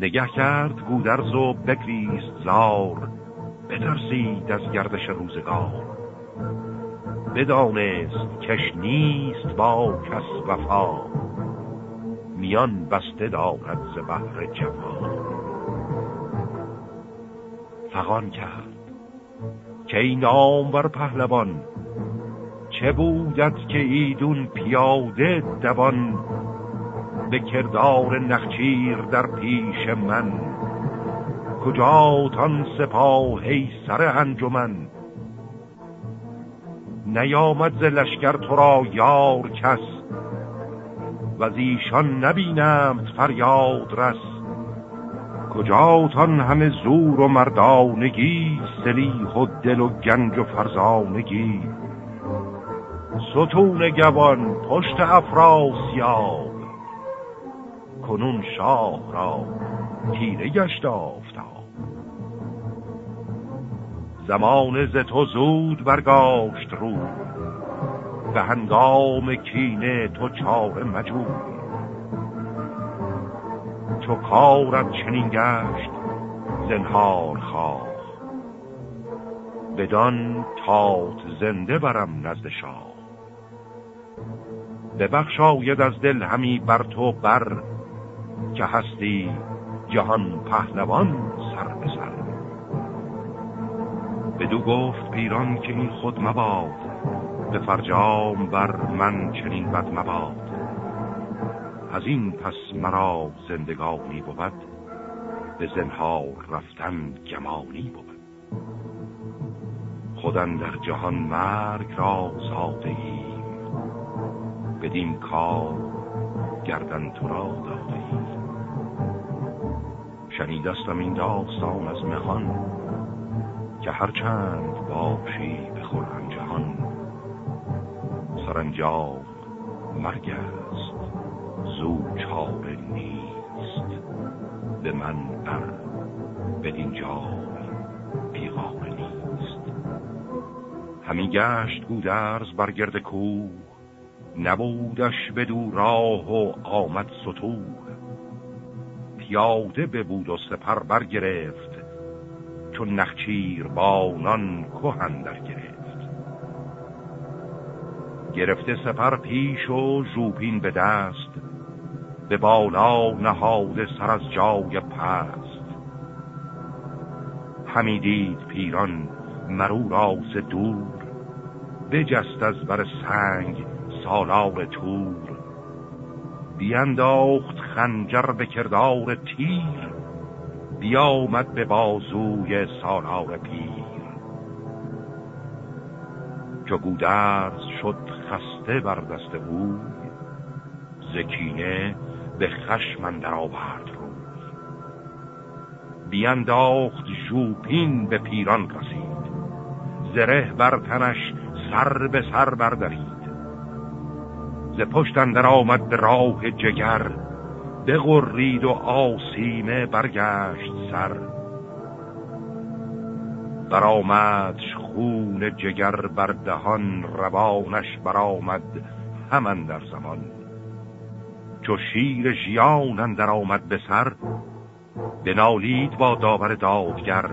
نگه کرد گودرز و بگریست زار. بترسید از گردش روزگار. بدانست کش نیست با کس وفا. میان بسته دارد ز بحر جوان. فغان کرد. که این بر پهلوان؟ چه بودت که ایدون پیاده دوان؟ به کردار نخچیر در پیش من. کجا تان سپاهی سر انجمن؟ نیامد ز لشکر تو را یار کس. و ایشان نبینم فریاد رس. کجاتان همه زور و مردانگی سلیح و دل و گنج و فرزانگی؟ ستون گوان پشت افراسیاب کنون شاه را تیره گشت آفتاب زمان ز تو زود برگاشت رو به هنگام کینه تو چاره مجود چو کارت چنین گشت زنهار خواه. بدان تات زنده برم نزد شاه. ببخشاید از دل همی بر تو بر که هستی جهان پهلوان سر به سر. بدو گفت پیران که این خود مباد به فرجام بر من چنین بد مباد. از این پس مرا زندگانی بود به زنهار رفتن گمانی بود. خودن در جهان مرگ را زاده ایم بدین کار گردن تو را داده ایم شنیدستم این داستان از مهان که هرچند باشی به خورم جهان سرانجام مرگ است زو چاره نیست. به من بر بدین جای پیغام نیست. همی گشت گودرز بر گرد کوه نبودش بدو راه و آمد ستوه پیاده ببود و سپر برگرفت چون نخچیر بانان کهن در گرفت. گرفته سپر پیش و ژوپین به دست به بالا نهاده سر از جای پست. همی دید پیران مرو راز دور بجست از بر سنگ سالار تور بیانداخت خنجر به کردار تیر. بیامد به بازوی سالار پیر. چو گودرز شد خسته بر دست بود زکینه به خشمن در آورد روی. بیانداخت ژوپین به پیران رسید زره بر تنش سر به سر بردارید ز پشتن در آمد به راه جگر بغرید و آسیمه برگشت سر. برآمدش خون جگر بر دهان روانش برآمد همان در زمان. چو شیر ژیان اندر آمد به سر بنالید با داور دادگر.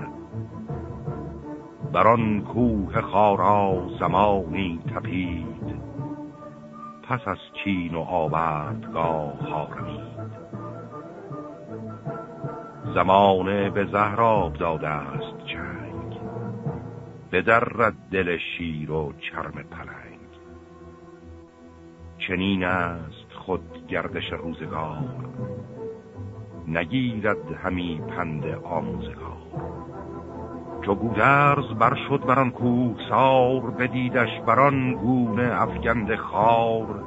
بر آن کوه خارا زمانی تپید پس از چین و آوردگاه هارمید زمانه به زهراب داده است چنگ به درد دل شیر و چرم پلنگ. چنین است خود گردش روزگار. نگیرد همی پند آموزگار. چو گودرز بر شد بران کوه سار بدیدش بران گونه افگند خار.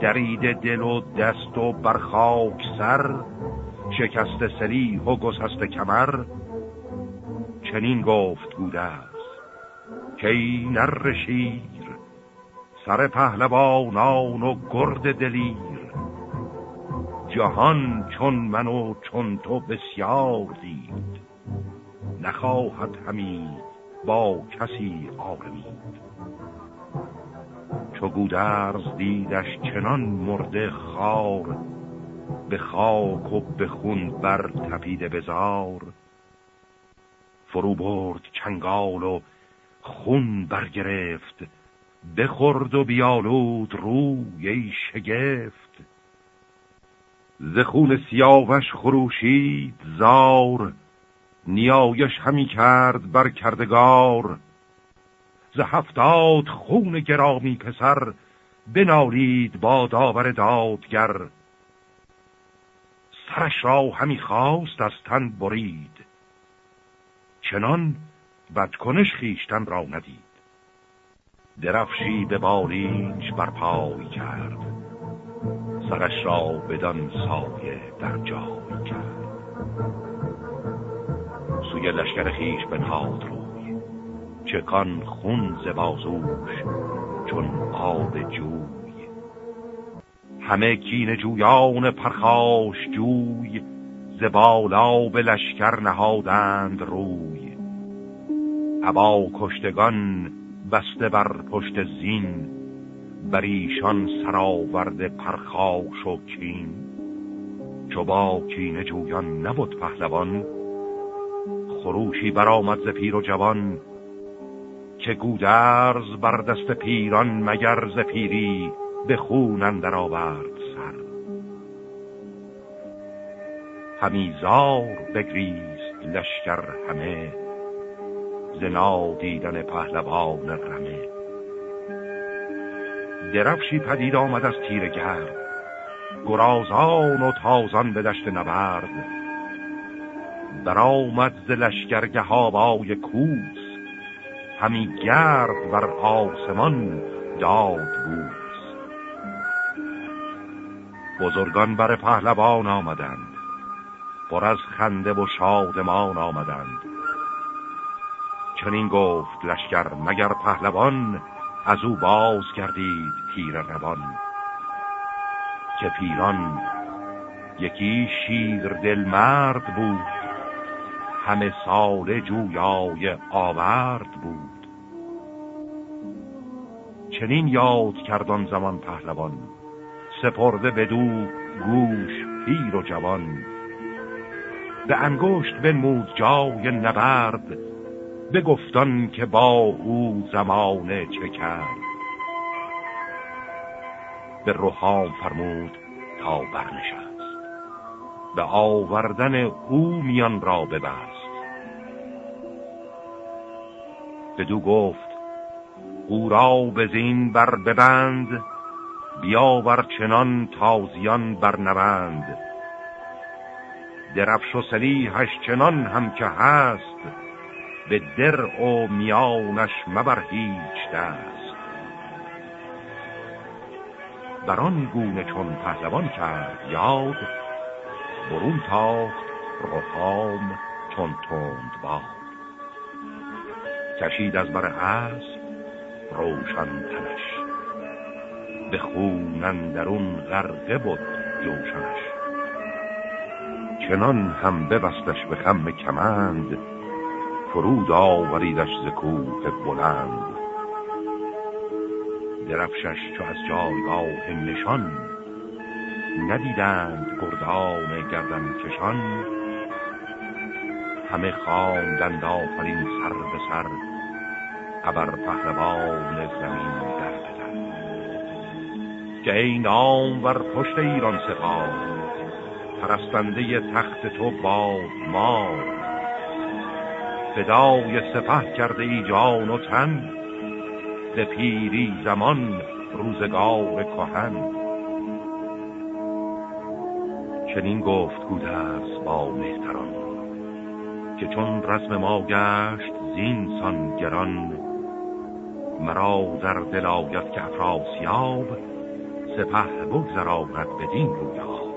درید دل و دست و برخاک سر شکست سریح و گسست کمر. چنین گفت گودرز که نر سر پهلوانان و گرد دلیر. جهان چون من و چون تو بسیار دید. نخواهد همی با کسی آرمید. چو گودرز دیدش چنان مرده خار به خاک و به خون بر تپیده بزار. فرو برد چنگال و خون برگرفت بخورد و بیالود روی شگفت. ز خون سیاوش خروشید زار نیایش همی کرد بر کردگار. ز هفتاد خون گرامی پسر بنالید با داور دادگر. سرش را همی خواست از تن برید. چنان بدکنش خیشتن را ندید. درفشی به بالینج بر پای کرد. سرش را بدان سایه در جای کرد. سوی لشکر خیش بنهاد روی. چکان خون ز بازوش چون آب جوی. همه کین جویان پرخاش جوی ز بالا به لشکر نهادند روی. ابا کشتگان بسته بر پشت زین بر ایشان سراورد پرخاش و کین. چو کین جویان نبود پهلوان خروشی برآمد ز پیر و جوان که گودرز بر دست پیران مگر ز پیری به خون اندر آورد سر. همیزار بگریست لشکر همه زنا دیدن پهلوان رمه. درفشی پدید آمد از تیر گرد گرازان و تازان به دشت نبرد. برآمد ز لشکرگه هاوای کوس. همی گرد بر آسمان داد بود بزرگان بر پهلوان آمدند. پر از خنده و شادمان آمدند. چنین گفت لشکر مگر پهلوان از او باز کردید تیر روان؟ که پیران یکی شیر دل مرد بود. همه سال جویای آورد بود. چنین یاد کردان زمان پهلوان سپرده بدو گوش پیر و جوان. به انگشت بنمود جای نبرد بگفتان که با او زمانه چه کرد. به روحام فرمود تا برنشست. به آوردن او میان را ببست. بدو گفت او را به زین بر ببند بیاور چنان تازیان بر نبند درفش و سلیحش چنان هم که هست به در و میانش مبر هیچ دست. بران گونه چون پهلوان کرد یاد برون تاخت رخام چون تند باد. کشید از بر اسب روشن تنش. به خونن درون غرقه بود جوشنش. چنان هم ببستش به خم کمند فرود آوریدش ز کوه بلند. درفشش چو از جایگاه نشان ندیدند گردان گردن کشان. همه خواندند آفرین سر به سر ابر پهلوان زمین در بدن. که این نام ور پشت ایران سپاه پرستنده تخت تو باد ما فدای سپه کرده ای جان و تن به پیری زمان روزگار کهن. چنین گفت گودرز با مهتران که چون رسم ما گشت زین سان گران مرا در دل آید که افراسیاب سپه بگذراند بدین رویاب.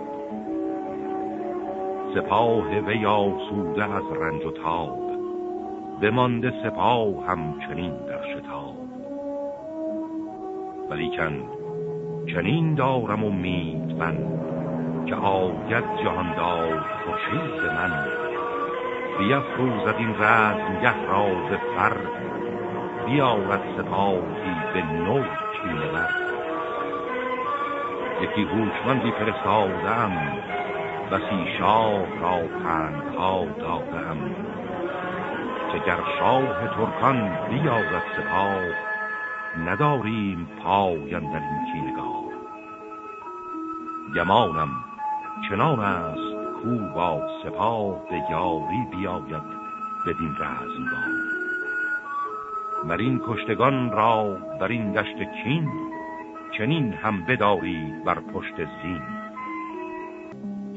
سپاه وی آسوده از رنج و تاب بمانده سپاه همچنین در شتاب. ولیکن چنین دارم امید من که آید جهاندار خورشید من. بیفروزد این رزمگه را به فر بیارد سپاهی به نو کینه بر. یکی هوشمندی فرستادم بسی شاه را پندها دادم. که گر شاه ترکان بیازد سپاه نداریم پاین در این کینگاه گمانم چنان است کو با سپاه به یاری بیاید بدین رزمگاه. بر این کشتگان را بر این دشت کین چنین هم بدارید بر پشت زین.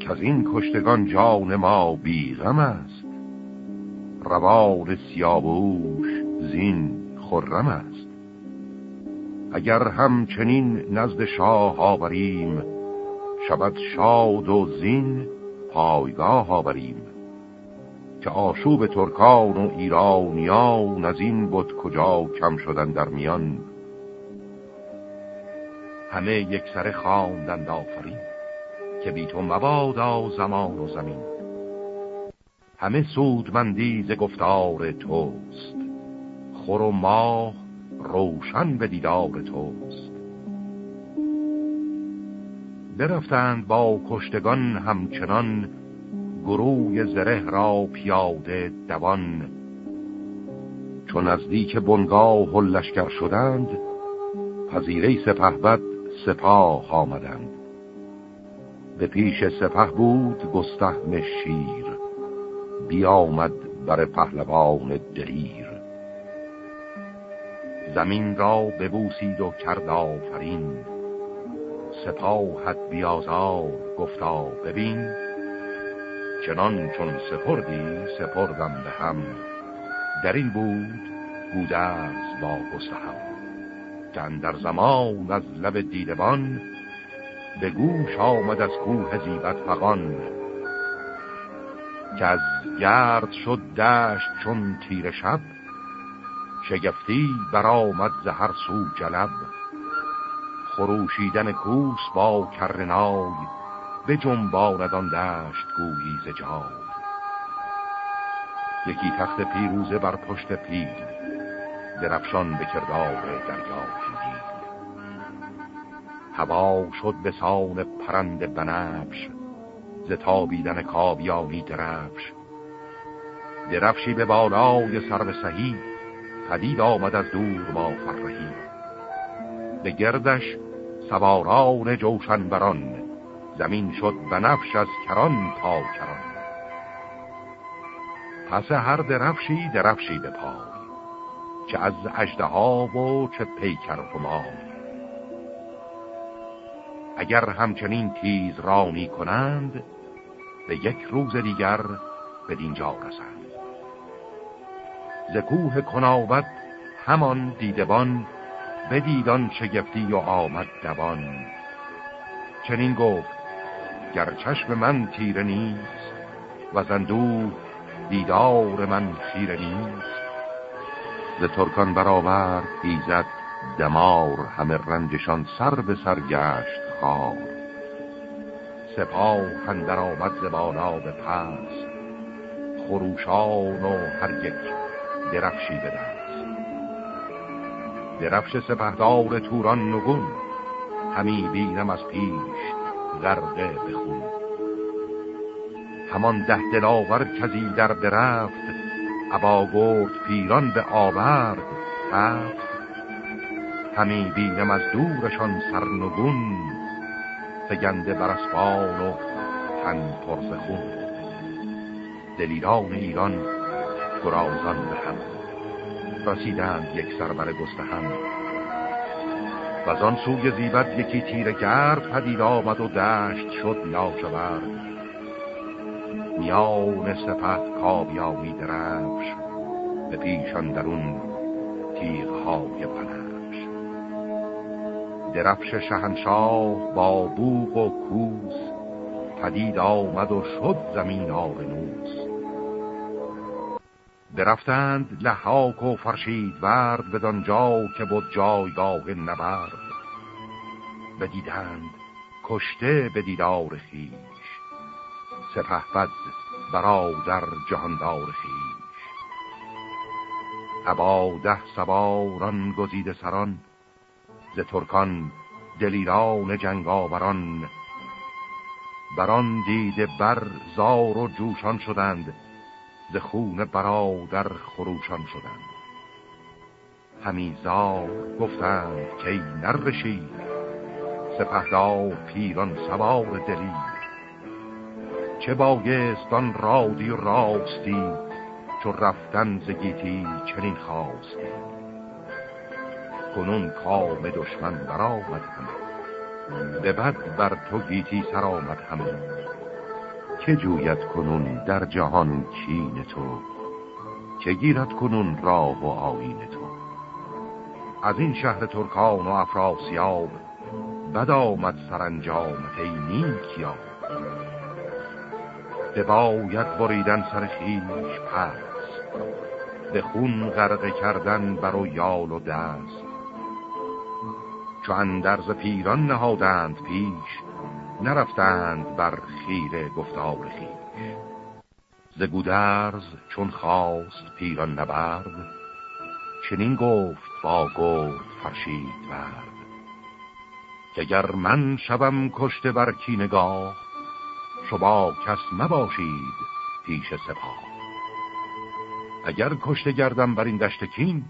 که از این کشتگان جان ما بیغم است روان سیابوش زین خرم است. اگر همچنین نزد شاه آوریم شود شاد و زین پایگاه آوریم. که آشوب ترکان و ایرانیان از این بود کجا کم شدن در میان. همه یک سر خواندند آفرین که بی تو مبادا زمان و زمین. همه سودمندی ز گفتار توست خور و ماه روشن به دیدار توست. برفتند با کشتگان همچنان گروه زره را پیاده دوان. چون نزدیک بنگاه و لشکر شدند پذیره سپهبد سپاه آمدند. به پیش سپه بود گستهم شیر بیامد بر پهلوان دلیر. زمین را ببوسید و کرد آفرین. سپاهت بیازار گفتا ببین. چنان چون سپردی سپردم به هم. در این بود گودرز با گستهم. که در زمان از لب دیدبان به گوش آمد از کوه زیبت فقان که از گرد شد دشت چون تیر شب شگفتی برآمد زهر سو جلب. خروشیدن کوس با کرنای به جنباندان دشت گویی ز یکی تخت پیروزه بر پشت پیل درفشان به کردار دریا پیل. هوا شد به سان پرند بنفش ز تابیدن کابیانی درفش. درفشی به بالای سر سهی پدید آمد از دور با فرهی. به گردش سواران جوشن بران زمین شد بنفش از کران تا کران. پس هر درفشی درفشی به پای. چه از اجده ها و چه پیکر و اگر همچنین تیز رانی کنند به یک روز دیگر به دینجا رسند. زکوه کناوت همان دیدبان بدیدان شگفتی و آمد دوان. چنین گفت گر چشم من تیره نیست و زندو دیدار من خیره نیست. ز ترکان برابر ایزد دمار همه رنجشان سر به سر گشت خار. سپاه هندر آمد زبانا به پس خروشان و هر یک درفشی به دست درفش سپهدار توران نگون همی بینم از پیش غرقه بخون همان ده دلاور کزی در درفت عبا گرد پیران به آورد تفت همی بینم از دورشان سرنگون فگنده بر اسبان و تن پرز خون. دلیران ایران گرازان به هم. رسیدند یک سر بر هم و آن سوی زیبت یکی تیر گرد پدید آمد و دشت شد لاجورد. میان سپه کابیانی درفش به پیشان درون تیغهای پنفش درفش شهنشاه با بوغ و کوس پدید آمد و شد زمین آرنوس درفتند لحاک و فرشید ورد بدان جا که بود جایگاه نبرد. بدیدند کشته به دیدار خیش سپه بد برادر جهاندار خیش ابا ده سواران گزیده سران ز ترکان دلیران جنگاوران. بران دیده بر زار و جوشان شدند ز خون برادر خروشان شدند همی زار گفتند که ای نرشید سپهدار پیران سوار دلی. چه بایستان رادی و راستی چو رفتن زگیتی چنین خواستی. کنون کام دشمن برآمد همه به بد بر تو گیتی سر آمد همه که جوید کنون در جهان کین تو؟ که گیرد کنون راه و آین تو؟ از این شهر ترکان و افراسیاب بد آمد سرانجامت ای نیک یاب باید بریدن سر خیش پس به خون غرقه کردن بر و یال و دست. چو اندرز پیران نهادند پیش نرفتند بر خیر گفتار خیش ز گودرز چون خواست پیران نبرد چنین گفت با گفت فرشید ورد که گر من شبم کشته بر کینگاه شما کس مباشید پیش سپاه. اگر کشته گردم بر این دشت کین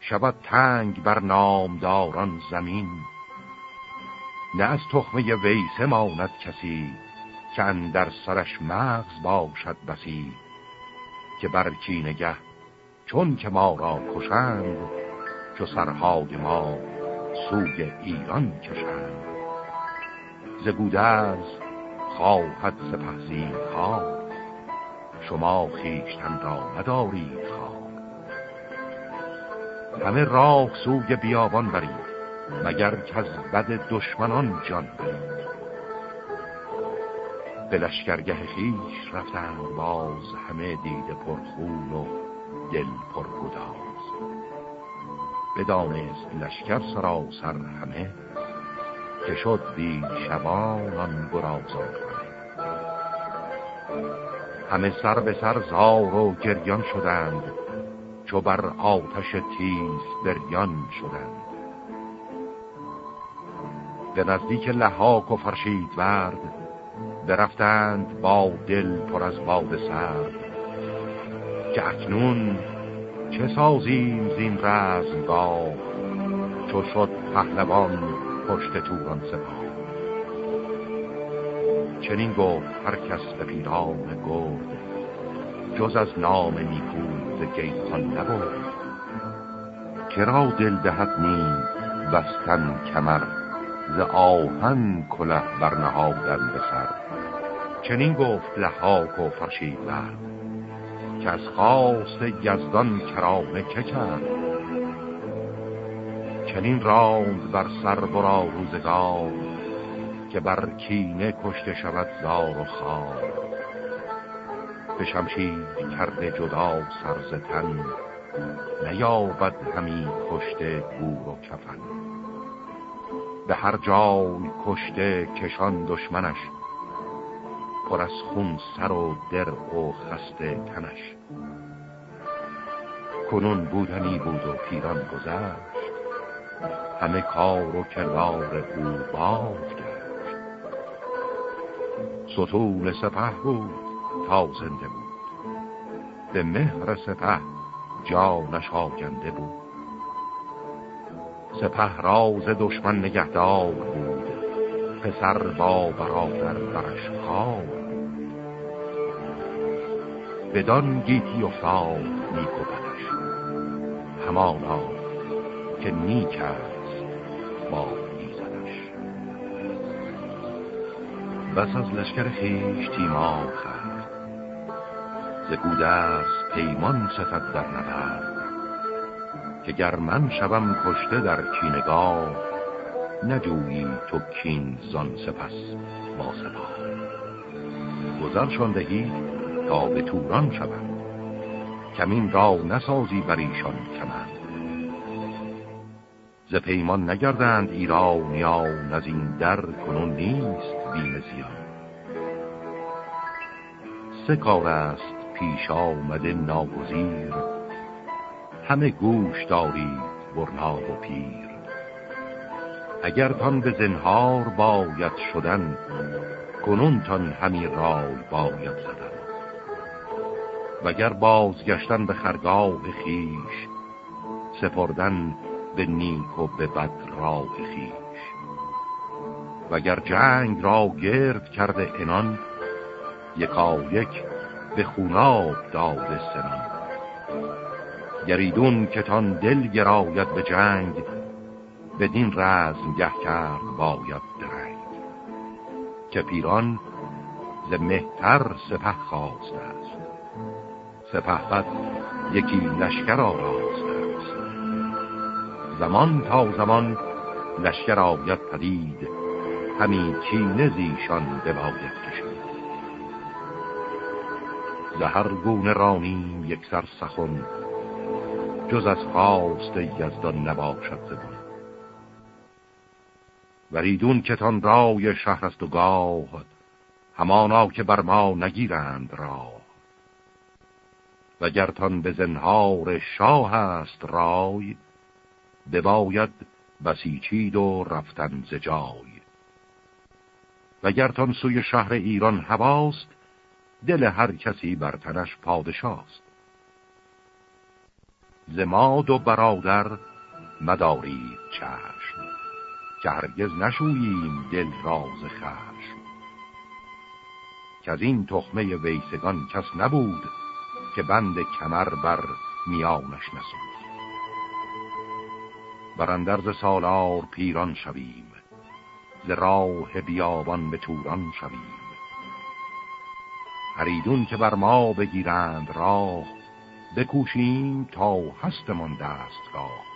شود تنگ بر نامداران زمین. نه از تخمه ویسه ماند کسی که در سرش مغز باشد بسی که بر کینگه چون که ما را کشند چو سرهای ما سوی ایران کشند. ز گودرز خواهد سپهزین خواه شما خیشتن را ندارید خواه همه راه سوی بیابان برید. مگر که از بد دشمنان جان برید. به لشکرگه خیش رفتند باز همه دید پرخون و دل پرگداز. بدانست لشکر سراسر همه که شد بی شبان آن گرازان همه سر به سر زار و گریان شدند چو بر آتش تیز بریان شدند. به نزدیک لحاک و فرشید ورد برفتند با دل پر از باد سرد. که اکنون چه سازیم زین رزمگاه چو شد پهلوان پشت توران سپاه. چنین گفت هر کس به پیران گرد جز از نام نیکو ز گیخان نبرد. کرا دل دهد نیم بستن کمر ز آهن کله برنهادن به سر. چنین گفت لحاک و فرشید ورد که از خواست یزدان کرامه که کرد. چنین راند بر سر برا روزگار که بر کینه کشته شود زار و خار. به شمشیر کرده جدا سرزتن نیابد همی کشته گور و کفن. به هر جای کشته کشان دشمنش پر از خون سر و در و خسته تنش. کنون بودنی بود و پیران گذشت همه کار و کردار او باز گشت ستون سپه بود تا زنده بود به مهر سپه جانش آگنده بود. سپه راز دشمن نگهدار بود. پسر با برادر برش خواب بدان گیتی افتاد نیک و بدش. همانا که نیک است با ایزدش. بس از لشکر خیش تیما خرد ز گودرز پیمان ستد در نبرد. که گر من شوم کشته در کینگاه نجویی تو کین زان سپس با سپاه گذر دهید تا به توران شوند کمین را نسازی بر ایشان کمند ز پیمان نگردند ایرانیان از این در کنون نیست بیم زیان. سه کار است پیش آمده ناگزیر همه گوش دارید برنا و پیر. اگر تان به زنهار باید شدن کنونتان همی رای باید زدن. وگر بازگشتن به خرگاه خیش سپردن به نیک و به بد راه خیش. وگر جنگ را گرد کرده انان یکا یک به خوناب داده سنان. گریدون که تان دل گراید به جنگ بدین رزم گه کرد باید درنگ. که پیران ز مهتر سپه خواست است. سپه یکی لشکر آراست است. زمان تا زمان لشکر آید پدید همین کینه زیشان بباید کشید. زهر گونه رانیم یک سر سخن جز از خواست یزدان نباشد زبون وریدون کتان رای شهر است و گاه همانا که بر ما نگیرند را و گرتان به زنهار شاه است رای بباید بسیچید و رفتن ز جای. و گرتان سوی شهر ایران هواست دل هر کسی بر تنش پادشاست. زماد و برادر مدارید چشم. که هرگز نشوییم دل راز خشم. که از این تخمه ویسگان کس نبود که بند کمر بر میانش نسود. برندرز سالار پیران شویم ز راه بیابان به توران شویم. هریدون که بر ما بگیرند راه بکوشیم تا هستمان دستگاه.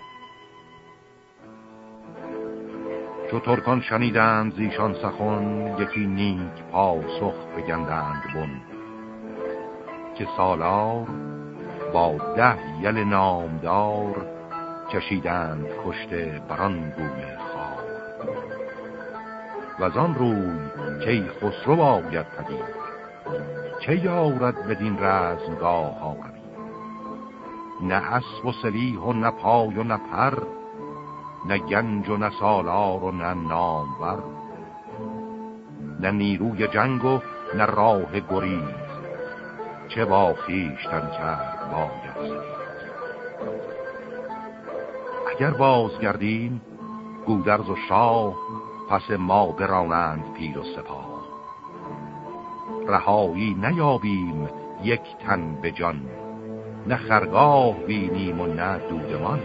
چو ترکان شنیدند زیشان سخن یکی نیک پاسخ بگندند بن. که سالار با ده یل نامدار کشیدند کشته بران گونه خواه و آن روی که خسرو باید پدید چه یارد بدین رزمگاه آقمی نه اسب و سلیح و نه پای و نه پر نه گنج و نه سالار و نه نامور نه نیروی جنگ و نه راه گریز. چه با خیشتن کرد باید؟ اگر بازگردیم گودرز و شاه پس ما برانند پیر و سپاه. رهایی نیابیم یک تن به جان. نه خرگاه بینیم و نه دودمان.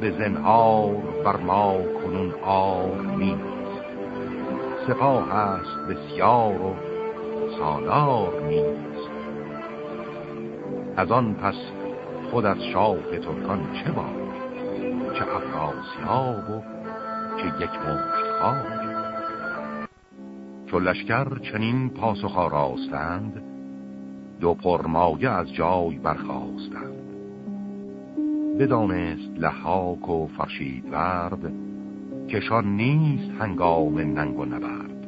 به زنهار بر ما کنون آر نیست. سپاه است بسیار و سالار نیست. از آن پس خود از شاه ترکان چه باد چه افراسیاب و چه یک مشت خواهد چو لشکر چنین پاسخ راستند دو پرمایه از جای برخواستند بدانست لحاک و فرشید ورد کشان نیست هنگام ننگ و نبرد.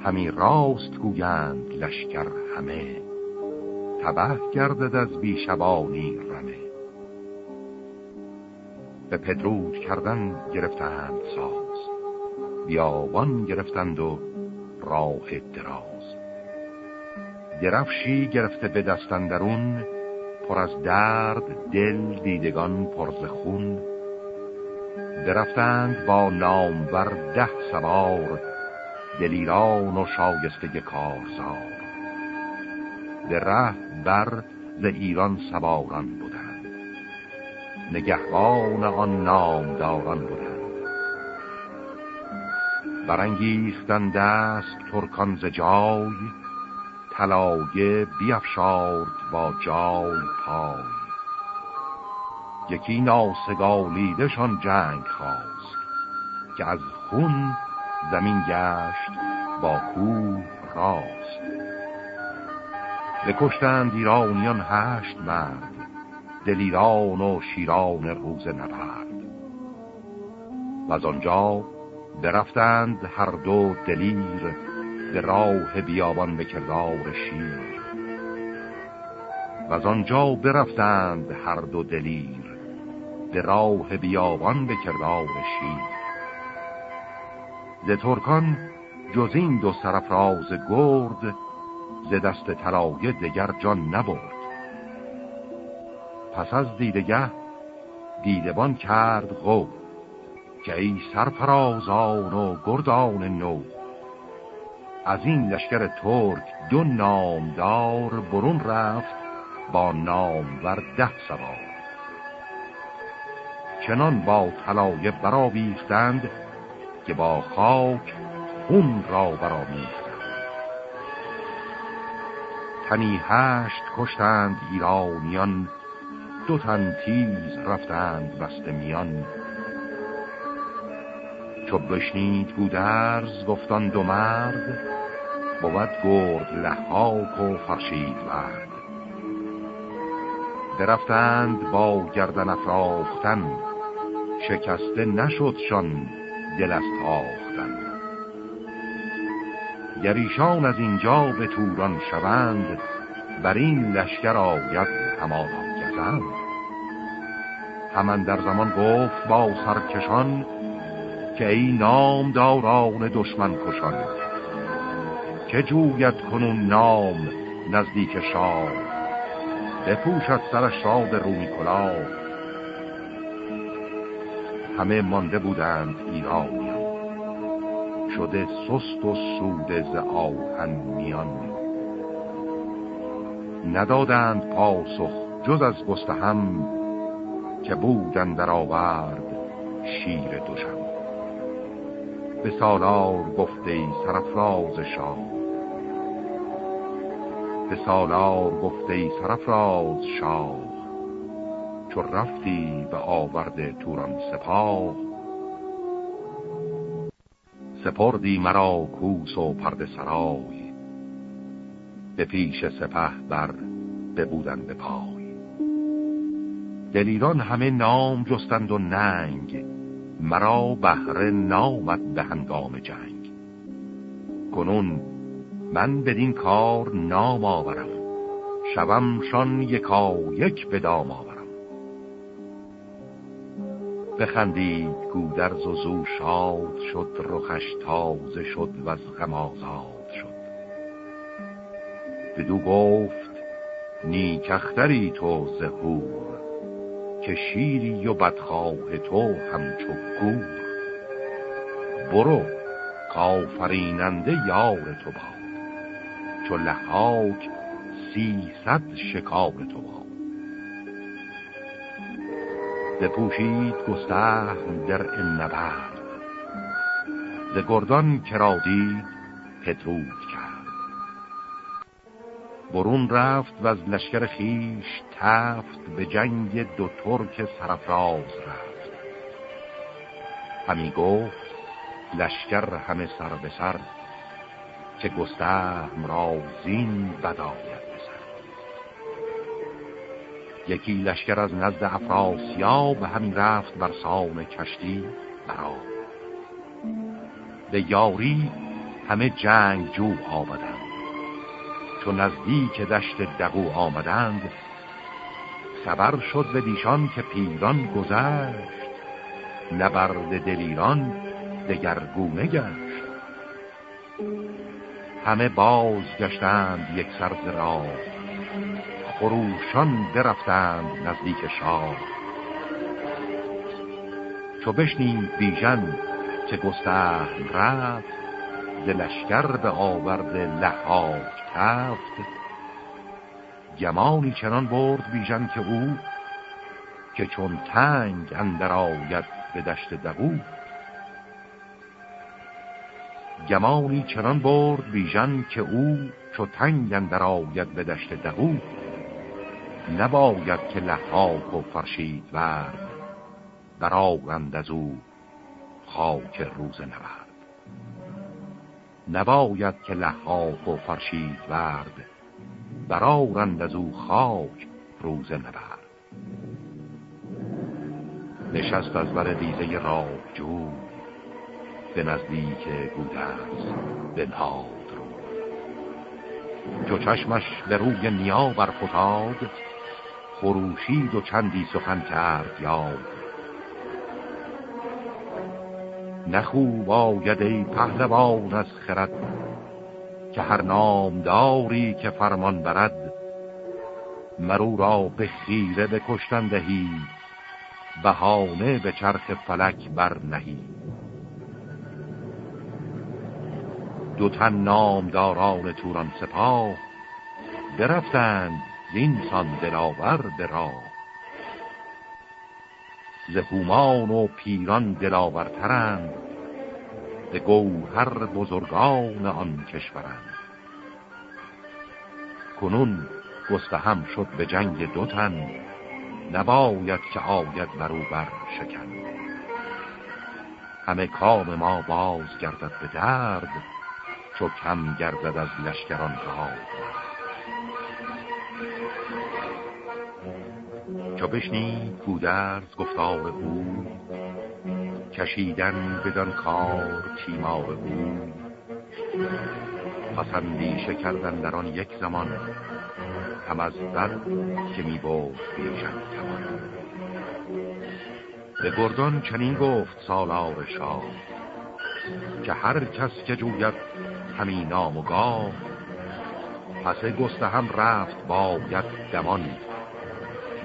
همی راست گویند لشکر همه تبه گردد از بیشبانی رمه. به پدرود کردن گرفتند ساز بیابان گرفتند و راه دراز. درفشی گرفته به دستندرون پر از درد دل دیدگان پرز خون. درفتند با نامور ده سوار دلیران و شایسته کارزار. به ره بر ز ایران سواران بودند. نگهبان آن نامداران بودند. برانگیختن دست ترکان ز جای طلایه بیافشارد با جای پای. یکی ناسگالیدشان جنگ خواست که از خون زمین گشت با کوه راست. بکشتند ایرانیان هشت مرد دلیران و شیران روز نبرد. و از آنجا درفتند هر دو دلیر به راه بیابان به کردار شیر. و از آنجا برفتند هر دو دلیر به راه بیابان به کردار شیر. ز ترکان جز این دو سرفراز گرد ز دست طلایه دگر جان نبرد. پس از دیدگه دیدبان کرد غو که ای سرفرازان و گردان نو از این لشکر ترک دو نامدار برون رفت با نام ور ده سوار. چنان با طلایه برا بیختند که با خاک خون را برا میختند تنی هشت کشتند ایرانیان دو تن تیز رفتند بست میان. چو بشنید گودرز گفتان دو مرد بود گرد لحاک و فرشید ورد. درفتند با گردن افراختن شکسته نشدشان دل از تاختن. گریشان از اینجا به توران شوند بر این لشکر آید همانا گزند. همان در زمان گفت با سرکشان که ای نام داران دشمن کشان. که جوید کنون نام نزدیک شاه. بپوشد سرش را به روی کلا همه مانده بودند ایرانیان شده سست و سوده ز آهن میان. ندادند پاسخ جز از گستهم که بودن در آورد شیر دوشم به سالار گفته سرفراز شاه. به سالار گفته سرفراز شاه. چو رفتی به آورد توران سپاه. سپردی مرا کوس و پرد سرای. به پیش سپه بر ببودن به پای. دلیران همه نام جستند و ننگ. مرا بهره نامد به هنگام جنگ. کنون من بدین کار نام آورم. شومشان یکا یک به دام آورم. بخندید گودرز و زو شاد شد رخش تازه شد و از غم آزاد شد. بدو گفت نیکختری تو زهور. که شیری و بدخواه تو همچو گور. برو کافریننده یار تو باد. چو لحاک سیصد شکار تو باد. بپوشید گستهم در نبرد. ز گردان کرادید پترود کرد برون رفت و از لشکر خیش تفت به جنگ دو ترک سرفراز رفت. همی گفت لشکر همه سر به سر که گستهم را زین بداید یکی لشکر از نزد افراسیاب همین رفت بر سان کشتی برا به یاری همه جنگ جو آمدند. چون نزدیک دشت دقو آمدند خبر شد به دیشان که پیران گذشت نبرد دلیران دگرگونه گشت. همه باز گشتند یک سرز راه خروشان درفتند نزدیک شاه. چو بشنید بیژن که گستهم رفت ز لشکر به آورد لحاک تفت. گمانی چنان برد بیژن که او که چون تنگ اندر آید به دشت دقو گمانی چنان برد بیژن که او چو تنگ اندر آید به دشت دقو نباید که لحاک و فرشید ورد برآورند از او خاک روز نبرد. نباید که لحاک و فرشید ورد برآورند از او خاک روز نبرد. نشست از بر دیزه راه جو به نزدیک گودرز به ناد رو چو چشمش به روی نیا برفتاد خروشید و چندی سخن کرد یاد نخوب آید ای پهلوان از خرد که هر نامداری که فرمان برد مرو را به خیره به کشتن دهی بهانه به چرخ فلک بر نهی. دو تن نامداران توران سپاه برفتند زینسان دلاور به راه. ز و پیران دلاورترند به گوهر بزرگان آن کشورند. کنون گستهم شد به جنگ دو تن نباید که آید برو بر شکن. همه کام ما باز گردد به درد چو کم گردد از لشکران ها چو بشنید گودرز گفتار او. کشیدن بدان کار تیمار او. پسندیشه کردن در آن یک زمان هم از بد که می بود بیشن کمان به گردان چنین گفت سالار شاه که هر کس که جوید همین نام و گاه. پس گسته هم رفت باید دمان.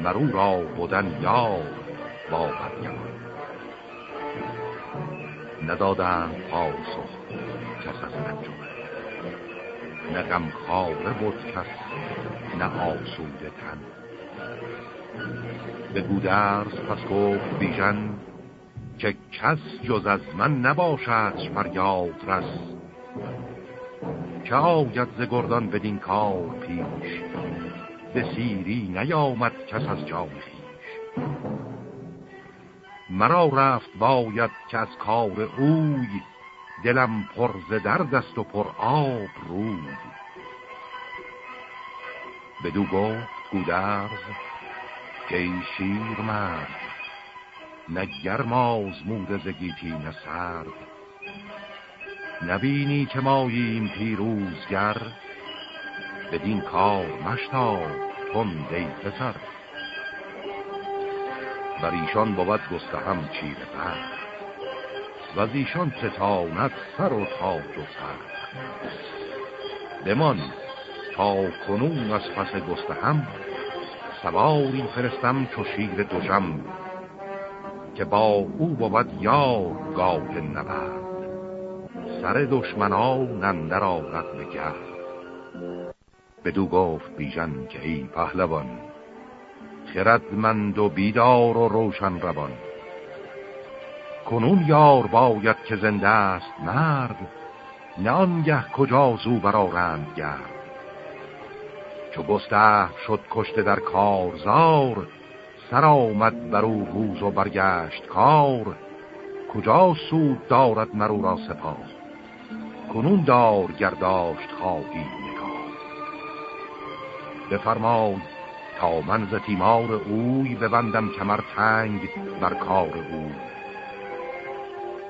مرو را بودن یا با برگمان ندادن پاسخ کس از انجمه نه غمخواره بود کس نه آسوده تن. به گودرز پس گفت بیژن که کس جز از من نباشد فریاد رس. که آید ز گردان بدین کار پیش؟ به سیری نیامد کس از جای خیش مرا رفت باید که از کار اوی دلم پر ز درد است و پر آب روی. بدو گفت گودرز که شیر مرد نه گرم آزمود زگیتی نه سرد. نبینی که ماییم پیروزگر بدین کار مشتاب تون دی پسر. بر ایشان بود هم چیر برد و ایشان ستاند سر و تاج و سر بمان تا کنون از پس هم سواری فرستم چو شیر دوژم که با او بود یار گاه نبرد. سر دشمنان اندر آرد بگرد بدو گفت بیژن که ای پهلوان خردمند و بیدار و روشن روان. کنون یار باید که زنده است مرد نه آنگه کجا زو برارند گرد. چو گسته شد کشته در کارزار سر آمد بر او روز و برگشت کار. کجا سود دارد مرو را سپاه کنون دار گرداشت خواهی بفرمای تا من ز تیمار اوی ببندم کمر تنگ بر کار اوی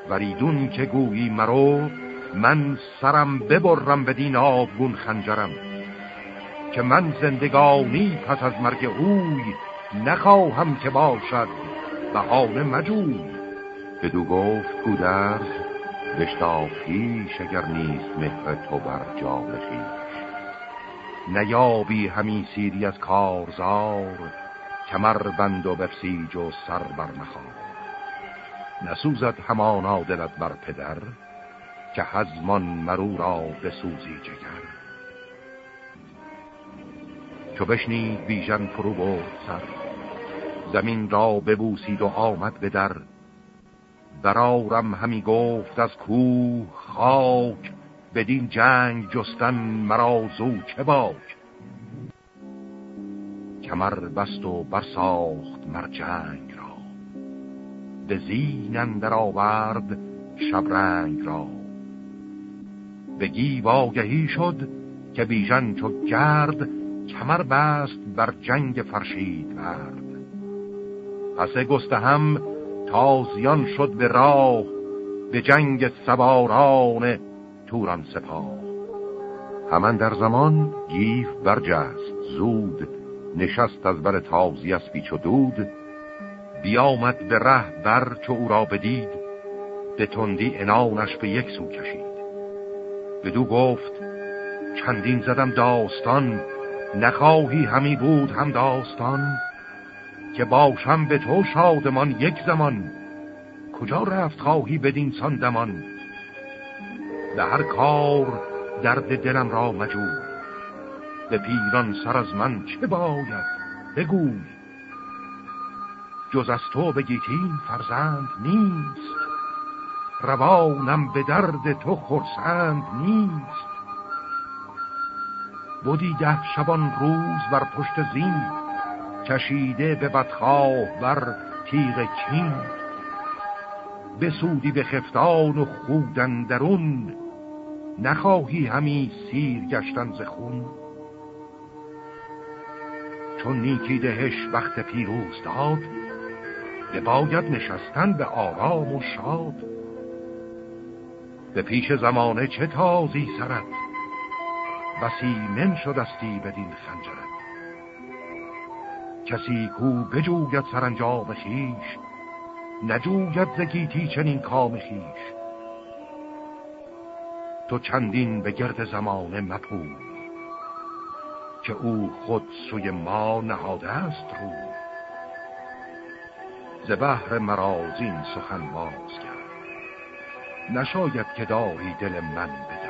وریدون که گویی مرو من سرم ببرم بدین آبگون خنجرم که من زندگانی پس از مرگ اوی نخواهم که باشد بهانه مجوی. بدو گفت گودرز بشتا خیش اگر نیست مهر تو بر جان نیابی همین سیری از کارزار کمر بند و بفسیج و سر بر نخواه نسوزد همانا دلت بر پدر که هزمان مرو را بسوزی جگر. چو بشنید بیژن فرو برد سر زمین را ببوسید و آمد به در. برارم همی گفت از کوه خاک بدین جنگ جستن مرا زو چه باک؟ کمر بست و برساخت مر جنگ را. به زین اندر آورد شبرنگ را. به گیو آگهی شد که بیژن چو گرد کمر بست بر جنگ فرشید مرد. پس گسته هم تازیان شد به راه به جنگ سواران توران سپاه. همان در زمان گیف برجست زود نشست از بر تازی از پیچ و دود. بیامد به ره بر چو او را بدید به تندی انانش به یک سو کشید. بدو گفت چندین زدم داستان نخواهی همی بود هم داستان که باشم به تو شادمان یک زمان. کجا رفت خواهی بدین سان دمان؟ به هر کار درد دلم را مجور به پیران سر از من چه باید بگوی؟ جز از تو بگیتین فرزند نیست. روانم به درد تو خرسند نیست. بودی ده شبان روز بر پشت زین کشیده به بدخواه بر تیغ کین. بسودی به خفتان و خودن درون نخواهی همی سیر گشتن ز خون. چون نیکی دهش وقت پیروز داد به باید نشستن به آرام و شاد. به پیش زمانه چه تازی سرد بسی من شدستی بدین خنجرت کسی کو بجوید سرانجام خیش نجوید زگیتی چنین کام خیش تو چندین به گرد زمانه مپوی که او خود سوی ما نهاده است رو ز بحر مرازین سخن باز کرد. نشاید که داری دل من به